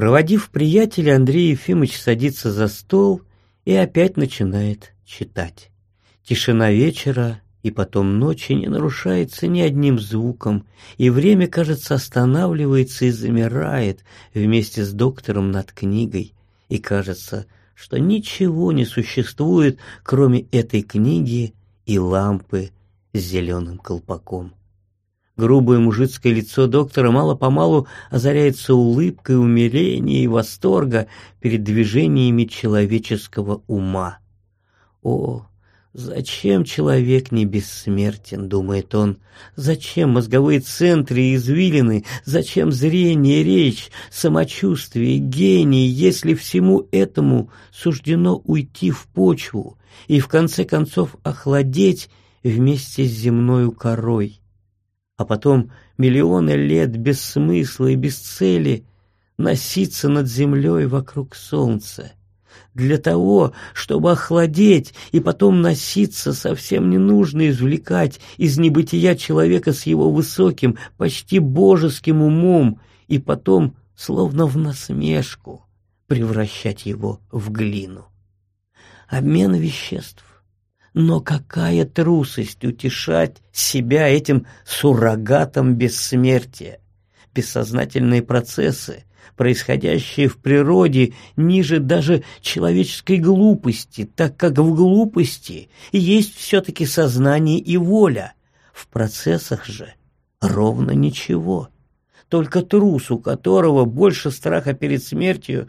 Проводив приятеля, Андрей Ефимович садится за стол и опять начинает читать. Тишина вечера и потом ночи не нарушается ни одним звуком, и время, кажется, останавливается и замирает вместе с доктором над книгой, и кажется, что ничего не существует, кроме этой книги и лампы с зеленым колпаком. Грубое мужицкое лицо доктора мало-помалу озаряется улыбкой умиления и восторга перед движениями человеческого ума. О, Зачем человек не бессмертен, думает он? Зачем мозговые центры и извилины? Зачем зрение, речь, самочувствие, гений, если всему этому суждено уйти в почву и в конце концов охладеть вместе с земною корой? А потом миллионы лет без смысла и без цели носиться над землей вокруг солнца для того, чтобы охладеть и потом носиться, совсем не нужно извлекать из небытия человека с его высоким, почти божеским умом и потом, словно в насмешку, превращать его в глину. Обмен веществ. Но какая трусость утешать себя этим суррогатом бессмертия! Бессознательные процессы, происходящее в природе ниже даже человеческой глупости, так как в глупости есть все-таки сознание и воля. В процессах же ровно ничего. Только трус, у которого больше страха перед смертью,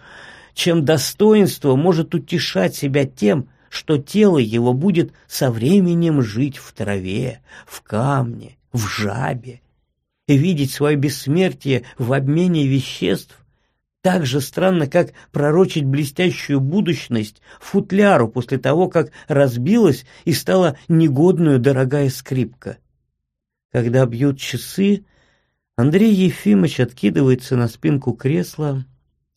чем достоинство, может утешать себя тем, что тело его будет со временем жить в траве, в камне, в жабе, и видеть свое бессмертие в обмене веществ, так же странно, как пророчить блестящую будущность футляру после того, как разбилась и стала негодную дорогая скрипка. Когда бьют часы, Андрей Ефимович откидывается на спинку кресла,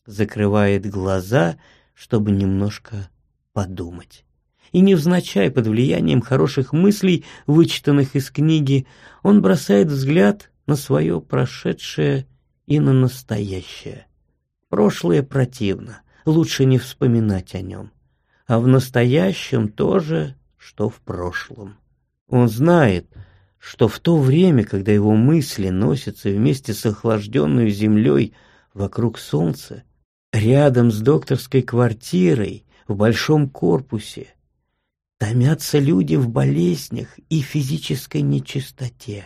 закрывает глаза, чтобы немножко подумать. И невзначай под влиянием хороших мыслей, вычитанных из книги, он бросает взгляд на свое прошедшее и на настоящее. Прошлое противно, лучше не вспоминать о нем. А в настоящем тоже, что в прошлом. Он знает, что в то время, когда его мысли носятся вместе с охлажденной землей вокруг солнца, рядом с докторской квартирой в большом корпусе, томятся люди в болезнях и физической нечистоте.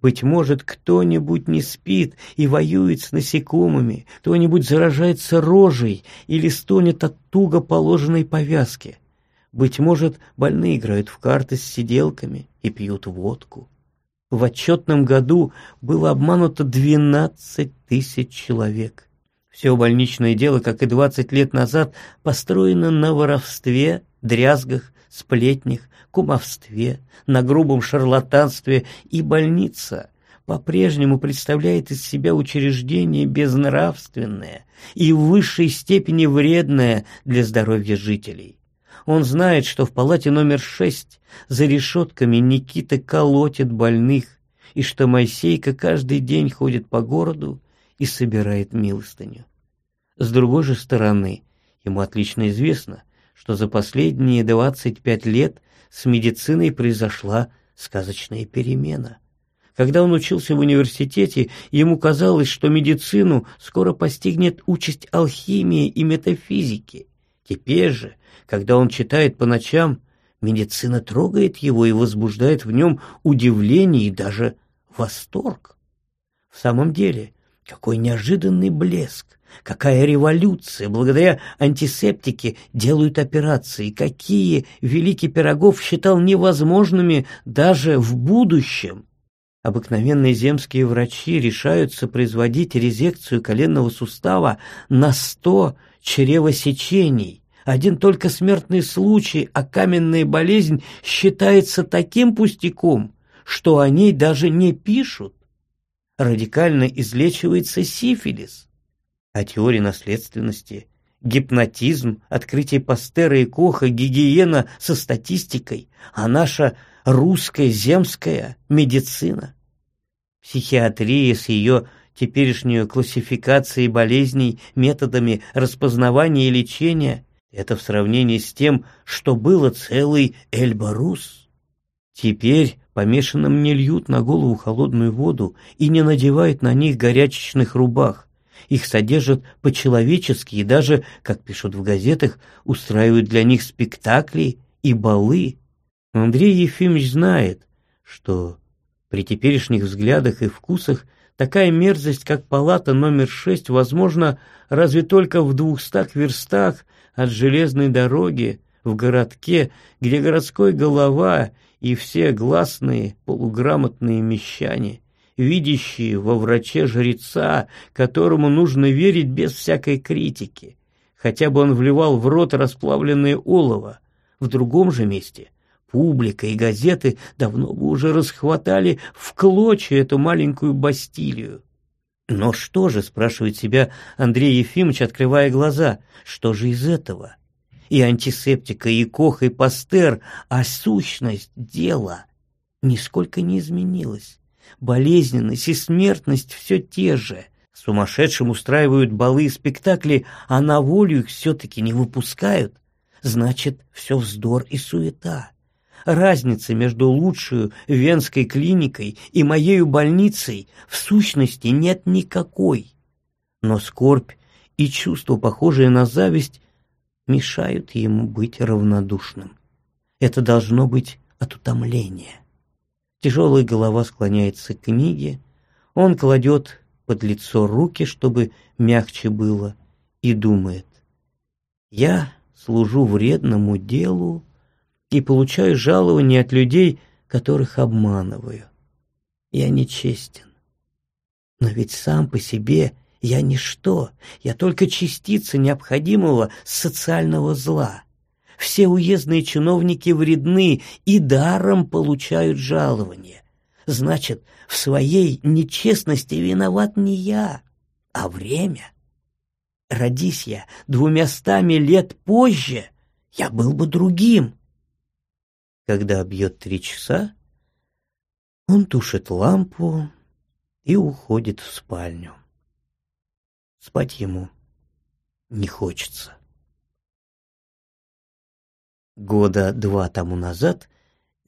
Быть может, кто-нибудь не спит и воюет с насекомыми, кто-нибудь заражается рожей или стонет от туго положенной повязки. Быть может, больные играют в карты с сиделками и пьют водку. В отчетном году было обмануто 12 тысяч человек. Все больничное дело, как и 20 лет назад, построено на воровстве, дрязгах, сплетнях, кумовстве, на грубом шарлатанстве, и больница по-прежнему представляет из себя учреждение безнравственное и в высшей степени вредное для здоровья жителей. Он знает, что в палате номер шесть за решетками Никита колотит больных, и что Моисейка каждый день ходит по городу и собирает милостыню. С другой же стороны, ему отлично известно, что за последние двадцать пять лет с медициной произошла сказочная перемена. Когда он учился в университете, ему казалось, что медицину скоро постигнет участь алхимии и метафизики. Теперь же, когда он читает по ночам, медицина трогает его и возбуждает в нем удивление и даже восторг. В самом деле, какой неожиданный блеск! Какая революция! Благодаря антисептике делают операции. Какие Великий Пирогов считал невозможными даже в будущем. Обыкновенные земские врачи решаются производить резекцию коленного сустава на сто чревосечений. Один только смертный случай, а каменная болезнь считается таким пустяком, что о ней даже не пишут. Радикально излечивается сифилис а теории наследственности, гипнотизм, открытие Пастера и Коха, гигиена со статистикой, а наша русская земская медицина. Психиатрия с ее теперешнюю классификацией болезней методами распознавания и лечения, это в сравнении с тем, что было целый Эльбарус. Теперь помешанным не льют на голову холодную воду и не надевают на них горячечных рубах. Их содержат по-человечески и даже, как пишут в газетах, устраивают для них спектакли и балы. Андрей Ефимович знает, что при теперешних взглядах и вкусах такая мерзость, как палата номер шесть, возможно, разве только в двухстах верстах от железной дороги в городке, где городской голова и все гласные полуграмотные мещане, видящие во враче жреца, которому нужно верить без всякой критики, хотя бы он вливал в рот расплавленное олово, в другом же месте — Публика и газеты давно бы уже расхватали в клочья эту маленькую Бастилию. Но что же, спрашивает себя Андрей Ефимович, открывая глаза, что же из этого? И антисептика, и Кох, и Пастер, а сущность дела нисколько не изменилась. Болезненность и смертность все те же. Сумасшедшим устраивают балы и спектакли, а на волю их все-таки не выпускают. Значит, все вздор и суета. Разницы между лучшей венской клиникой и моей больницей в сущности нет никакой. Но скорбь и чувство, похожее на зависть, мешают ему быть равнодушным. Это должно быть от утомления. Тяжелая голова склоняется к книге, он кладет под лицо руки, чтобы мягче было, и думает, «Я служу вредному делу, и получаю жалование от людей, которых обманываю. Я нечестен. Но ведь сам по себе я ничто, я только частица необходимого социального зла. Все уездные чиновники вредны и даром получают жалование. Значит, в своей нечестности виноват не я, а время. Родись я двумястами лет позже, я был бы другим. Когда бьет три часа, он тушит лампу и уходит в спальню. Спать ему не хочется. Года два тому назад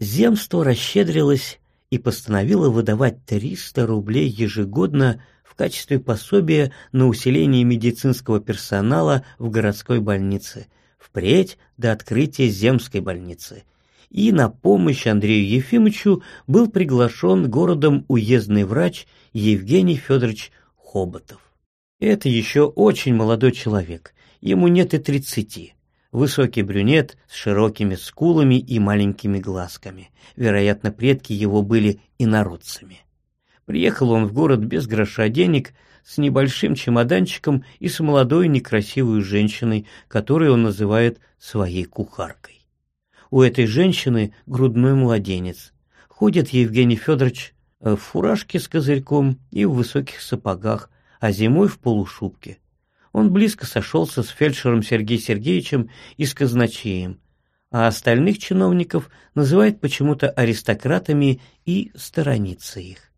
земство расщедрилось и постановило выдавать 300 рублей ежегодно в качестве пособия на усиление медицинского персонала в городской больнице, впредь до открытия земской больницы – и на помощь Андрею Ефимовичу был приглашен городом уездный врач Евгений Федорович Хоботов. Это еще очень молодой человек, ему нет и тридцати. Высокий брюнет с широкими скулами и маленькими глазками. Вероятно, предки его были инородцами. Приехал он в город без гроша денег, с небольшим чемоданчиком и с молодой некрасивой женщиной, которую он называет своей кухаркой. У этой женщины грудной младенец. Ходит Евгений Федорович э, в фуражке с козырьком и в высоких сапогах, а зимой в полушубке. Он близко сошелся с фельдшером Сергеем Сергеевичем и с казначеем, а остальных чиновников называет почему-то аристократами и сторонится их.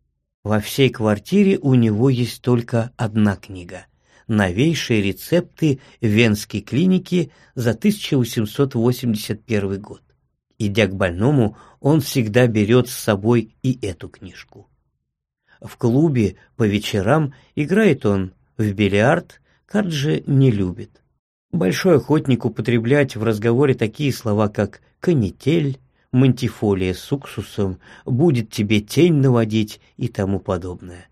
Во всей квартире у него есть только одна книга новейшие рецепты Венской клиники за 1881 год. Идя к больному, он всегда берет с собой и эту книжку. В клубе по вечерам играет он в бильярд, карт же не любит. Большой охотник употреблять в разговоре такие слова, как «канитель», «мантифолия с уксусом», «будет тебе тень наводить» и тому подобное.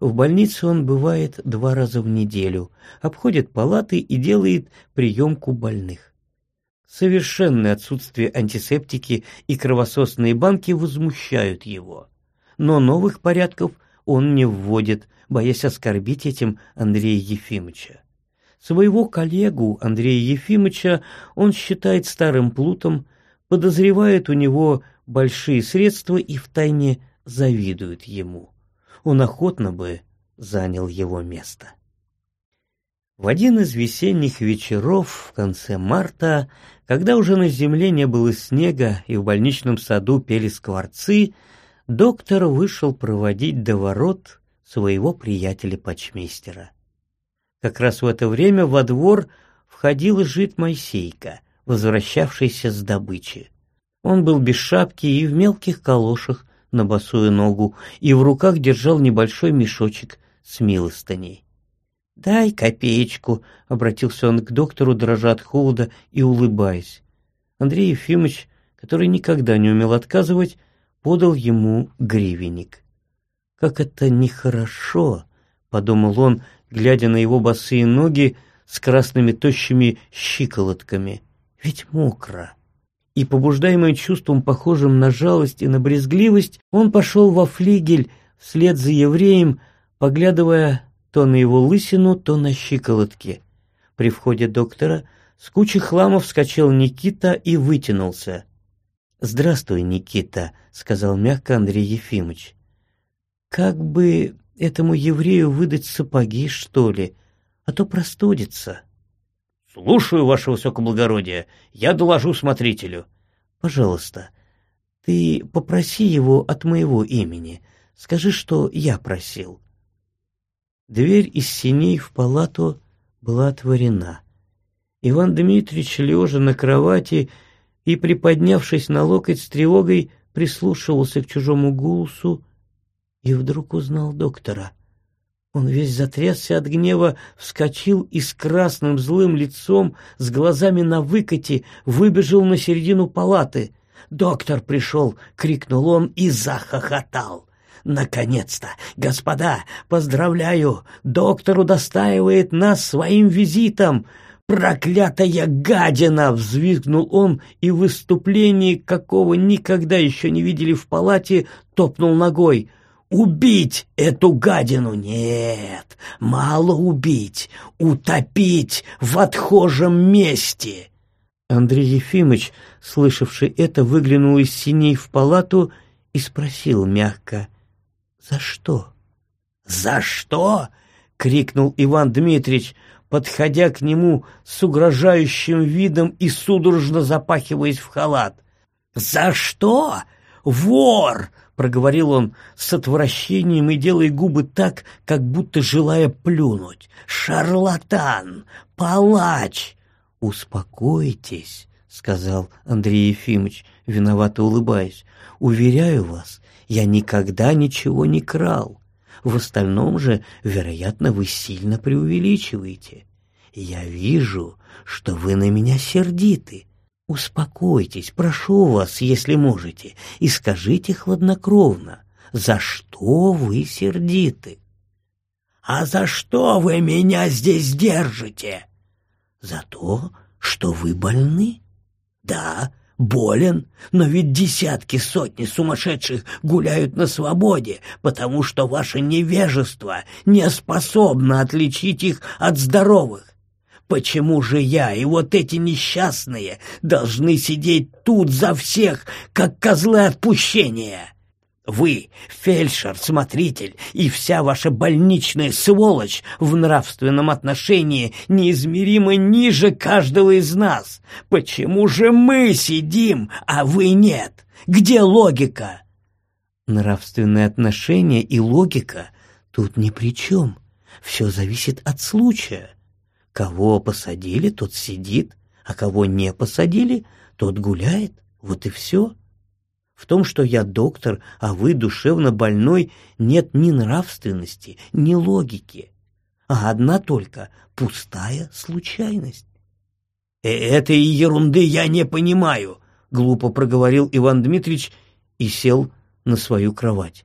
В больнице он бывает два раза в неделю, обходит палаты и делает приемку больных. Совершенное отсутствие антисептики и кровососные банки возмущают его. Но новых порядков он не вводит, боясь оскорбить этим Андрея Ефимовича. Своего коллегу Андрея Ефимовича он считает старым плутом, подозревает у него большие средства и втайне завидует ему он охотно бы занял его место. В один из весенних вечеров в конце марта, когда уже на земле не было снега и в больничном саду пели скворцы, доктор вышел проводить до ворот своего приятеля-почмейстера. Как раз в это время во двор входил жид Моисейка, возвращавшийся с добычи. Он был без шапки и в мелких калошах на босую ногу, и в руках держал небольшой мешочек с милостыней. «Дай копеечку», — обратился он к доктору, дрожа от холода и улыбаясь. Андрей Ефимович, который никогда не умел отказывать, подал ему гривенник. «Как это нехорошо!» — подумал он, глядя на его босые ноги с красными тощими щиколотками. «Ведь мокро!» И, побуждаемый чувством, похожим на жалость и на брезгливость, он пошел во флигель вслед за евреем, поглядывая то на его лысину, то на щиколотки. При входе доктора с кучи хлама вскочил Никита и вытянулся. «Здравствуй, Никита», — сказал мягко Андрей Ефимович. «Как бы этому еврею выдать сапоги, что ли, а то простудится». «Слушаю, ваше высокоблагородие, я доложу смотрителю». «Пожалуйста, ты попроси его от моего имени, скажи, что я просил». Дверь из синей в палату была отворена. Иван Дмитриевич, лежа на кровати и, приподнявшись на локоть с тревогой, прислушивался к чужому голосу и вдруг узнал доктора. Он весь затрясся от гнева, вскочил и с красным злым лицом, с глазами на выкате, выбежал на середину палаты. «Доктор пришел!» — крикнул он и захохотал. Наконец-то! Господа, поздравляю! Доктор удостаивает нас своим визитом! «Проклятая гадина!» — взвизгнул он и в выступлении, какого никогда еще не видели в палате, топнул ногой. «Убить эту гадину? Нет, мало убить, утопить в отхожем месте!» Андрей Ефимович, слышавший это, выглянул из синей в палату и спросил мягко — «За что?» «За что?» — крикнул Иван Дмитриевич, подходя к нему с угрожающим видом и судорожно запахиваясь в халат. «За что? Вор!» — проговорил он с отвращением и делая губы так, как будто желая плюнуть. «Шарлатан! Палач!» «Успокойтесь!» — сказал Андрей Ефимович, виновато улыбаясь. «Уверяю вас, я никогда ничего не крал. В остальном же, вероятно, вы сильно преувеличиваете. Я вижу, что вы на меня сердиты. Успокойтесь, прошу вас, если можете, и скажите хладнокровно, за что вы сердиты? А за что вы меня здесь держите? За то, что вы больны? Да, болен, но ведь десятки, сотни сумасшедших гуляют на свободе, потому что ваше невежество не способно отличить их от здоровых. Почему же я и вот эти несчастные должны сидеть тут за всех, как козлы отпущения? Вы, фельдшер, смотритель и вся ваша больничная сволочь в нравственном отношении неизмеримо ниже каждого из нас. Почему же мы сидим, а вы нет? Где логика? Нравственные отношения и логика тут ни при чем. Все зависит от случая. Кого посадили, тот сидит, а кого не посадили, тот гуляет. Вот и все. В том, что я доктор, а вы душевно больной, нет ни нравственности, ни логики, а одна только пустая случайность. «Э, «Этой ерунды я не понимаю», — глупо проговорил Иван Дмитриевич и сел на свою кровать.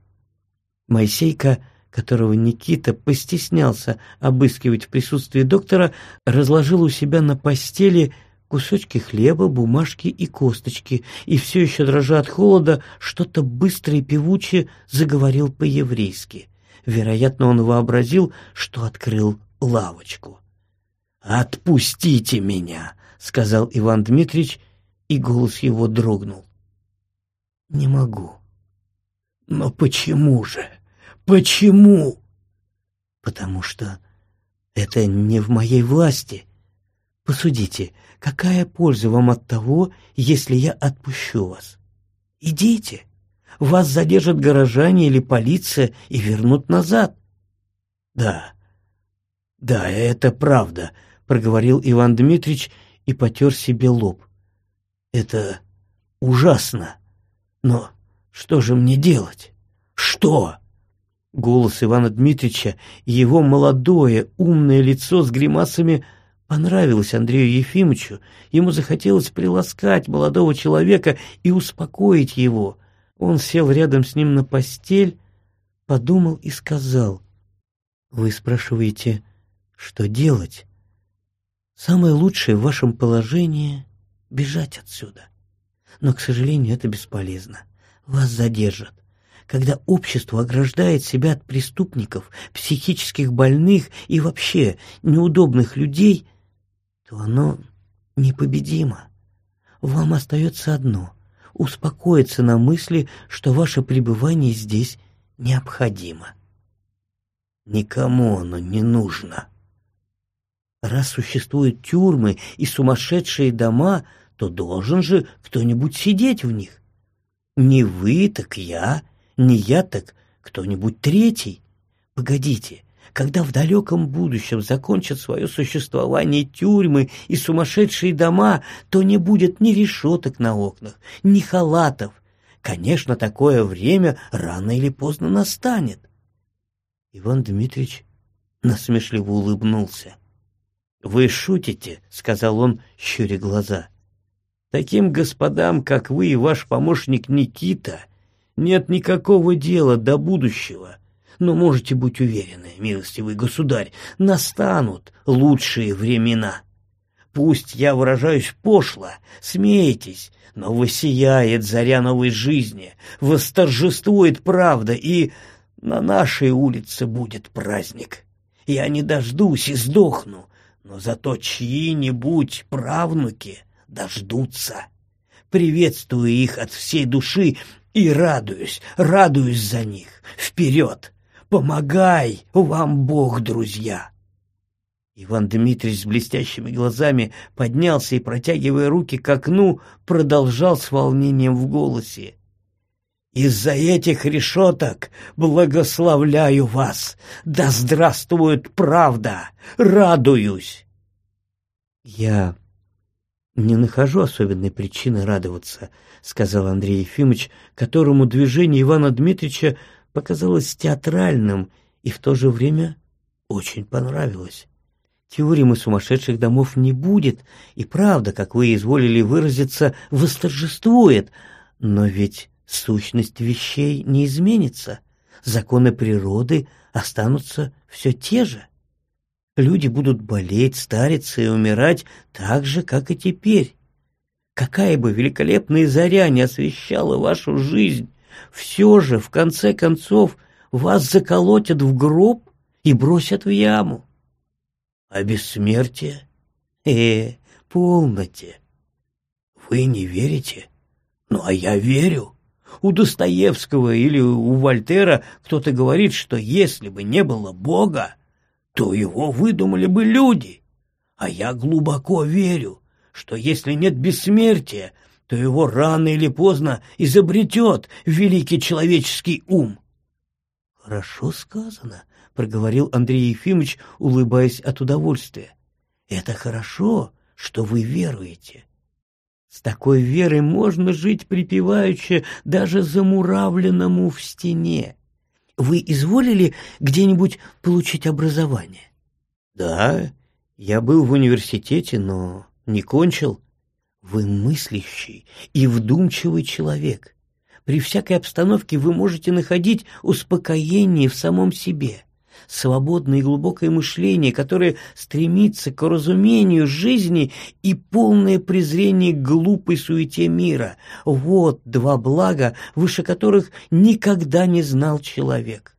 Моисейка, которого Никита постеснялся обыскивать в присутствии доктора, разложил у себя на постели кусочки хлеба, бумажки и косточки, и все еще дрожа от холода, что-то быстро и певуче заговорил по-еврейски. Вероятно, он вообразил, что открыл лавочку. «Отпустите меня!» — сказал Иван Дмитриевич, и голос его дрогнул. «Не могу». «Но почему же? Почему?» «Потому что это не в моей власти. Посудите, какая польза вам от того, если я отпущу вас? Идите. Вас задержат горожане или полиция и вернут назад. Да, да, это правда, проговорил Иван Дмитрич и потер себе лоб. Это ужасно. Но что же мне делать? Что? Голос Ивана Дмитрича и его молодое, умное лицо с гримасами понравилось Андрею Ефимовичу. Ему захотелось приласкать молодого человека и успокоить его. Он сел рядом с ним на постель, подумал и сказал. «Вы спрашиваете, что делать? Самое лучшее в вашем положении — бежать отсюда. Но, к сожалению, это бесполезно. Вас задержат. Когда общество ограждает себя от преступников, психических больных и вообще неудобных людей, то оно непобедимо. Вам остается одно — успокоиться на мысли, что ваше пребывание здесь необходимо. Никому оно не нужно. Раз существуют тюрьмы и сумасшедшие дома, то должен же кто-нибудь сидеть в них. Не вы, так я, не я, так кто-нибудь третий. Погодите, когда в далеком будущем закончат свое существование тюрьмы и сумасшедшие дома, то не будет ни решеток на окнах, ни халатов. Конечно, такое время рано или поздно настанет. Иван Дмитриевич насмешливо улыбнулся. «Вы шутите», — сказал он, щуря глаза. «Таким господам, как вы и ваш помощник Никита, нет никакого дела до будущего. Но можете быть уверены, милостивый государь, настанут лучшие времена. Пусть я выражаюсь пошло, смейтесь, но воссияет заря новой жизни, восторжествует правда, и на нашей улице будет праздник. Я не дождусь и сдохну, но зато чьи-нибудь правнуки дождутся. Приветствую их от всей души и радуюсь, радуюсь за них. Вперед! Помогай вам Бог, друзья!» Иван Дмитриевич с блестящими глазами поднялся и, протягивая руки к окну, продолжал с волнением в голосе. Из-за этих решеток благословляю вас. Да здравствует правда! Радуюсь!» «Я не нахожу особенной причины радоваться», — сказал Андрей Ефимович, которому движение Ивана Дмитрича показалось театральным и в то же время очень понравилось. Теоремы сумасшедших домов не будет, и правда, как вы изволили выразиться, восторжествует, но ведь Сущность вещей не изменится, законы природы останутся все те же. Люди будут болеть, стариться и умирать так же, как и теперь. Какая бы великолепная заря не освещала вашу жизнь, все же, в конце концов, вас заколотят в гроб и бросят в яму. А бессмертие? Э, полноте. Вы не верите? Ну, а я верю. У Достоевского или у Вольтера кто-то говорит, что если бы не было Бога, то его выдумали бы люди. А я глубоко верю, что если нет бессмертия, то его рано или поздно изобретет великий человеческий ум. — Хорошо сказано, — проговорил Андрей Ефимович, улыбаясь от удовольствия. — Это хорошо, что вы веруете. С такой верой можно жить припеваючи даже замуравленному в стене. Вы изволили где-нибудь получить образование? Да, я был в университете, но не кончил. Вы мыслящий и вдумчивый человек. При всякой обстановке вы можете находить успокоение в самом себе свободное и глубокое мышление, которое стремится к разумению жизни и полное презрение к глупой суете мира. Вот два блага, выше которых никогда не знал человек.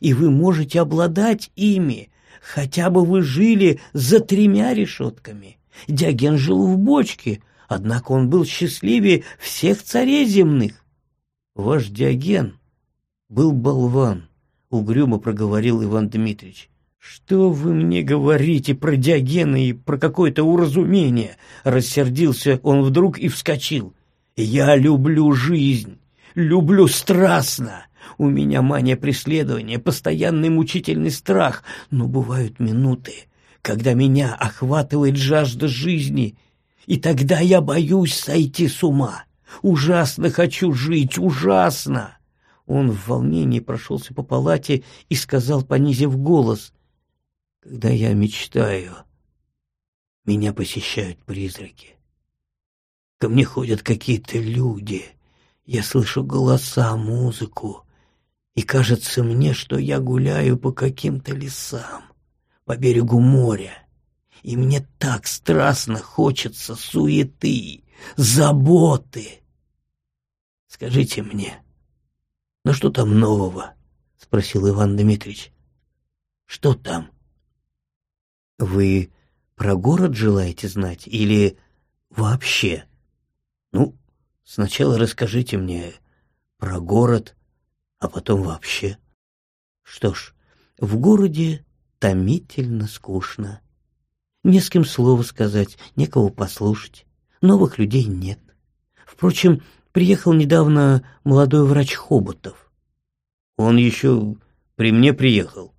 И вы можете обладать ими, хотя бы вы жили за тремя решетками. Диоген жил в бочке, однако он был счастливее всех царей земных. Ваш Диоген был болван, — угрюмо проговорил Иван Дмитриевич. «Что вы мне говорите про Диогена и про какое-то уразумение?» Рассердился он вдруг и вскочил. «Я люблю жизнь, люблю страстно, У меня мания преследования, постоянный мучительный страх, но бывают минуты, когда меня охватывает жажда жизни, и тогда я боюсь сойти с ума. Ужасно хочу жить, ужасно!» Он в волнении прошелся по палате и сказал, понизив голос, «Когда я мечтаю, меня посещают призраки. Ко мне ходят какие-то люди, я слышу голоса, музыку, и кажется мне, что я гуляю по каким-то лесам, по берегу моря, и мне так страстно хочется суеты, заботы. Скажите мне, ну что там нового? — спросил Иван Дмитриевич. — Что там? — Вы про город желаете знать или вообще? Ну, сначала расскажите мне про город, а потом вообще. Что ж, в городе томительно скучно. Не с кем слова сказать, некого послушать. Новых людей нет. Впрочем, приехал недавно молодой врач Хоботов. Он еще при мне приехал.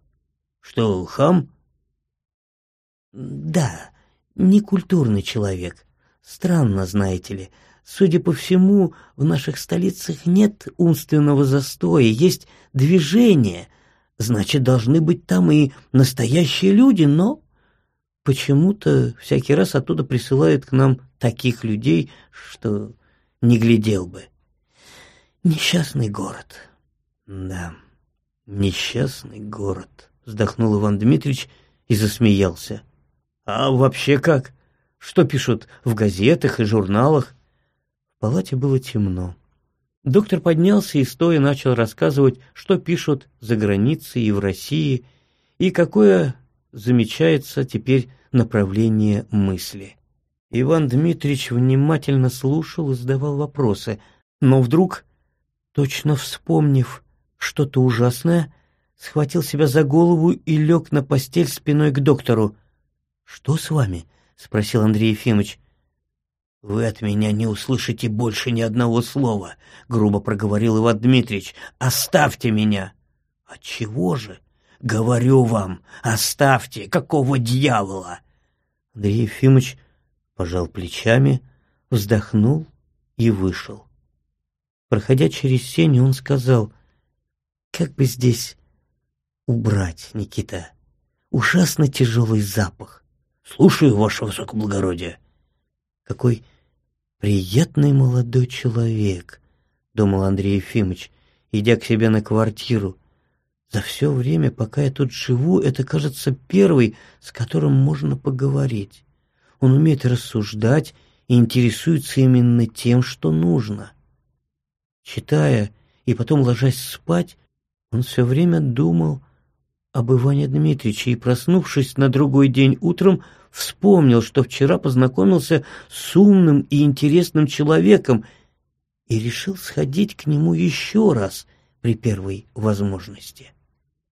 Что, хам? Да, некультурный человек. Странно, знаете ли. Судя по всему, в наших столицах нет умственного застоя, есть движение. Значит, должны быть там и настоящие люди, но почему-то всякий раз оттуда присылают к нам таких людей, что не глядел бы. Несчастный город. Да, несчастный город, вздохнул Иван Дмитриевич и засмеялся. А вообще как? Что пишут в газетах и журналах? В палате было темно. Доктор поднялся и стоя начал рассказывать, что пишут за границей и в России, и какое замечается теперь направление мысли. Иван Дмитриевич внимательно слушал и задавал вопросы, но вдруг, точно вспомнив что-то ужасное, схватил себя за голову и лег на постель спиной к доктору. «Что с вами?» — спросил Андрей Ефимович. «Вы от меня не услышите больше ни одного слова», — грубо проговорил Иван Дмитриевич. «Оставьте меня!» «Отчего же?» «Говорю вам, оставьте! Какого дьявола?» Андрей Ефимович пожал плечами, вздохнул и вышел. Проходя через сень, он сказал, «Как бы здесь убрать, Никита? Ужасно тяжелый запах. Слушаю, ваше высокоблагородие. Какой приятный молодой человек, думал Андрей Ефимович, идя к себе на квартиру. За все время, пока я тут живу, это, кажется, первый, с которым можно поговорить. Он умеет рассуждать и интересуется именно тем, что нужно. Читая и потом ложась спать, он все время думал об Иване Дмитриевиче и, проснувшись на другой день утром, вспомнил, что вчера познакомился с умным и интересным человеком и решил сходить к нему еще раз при первой возможности.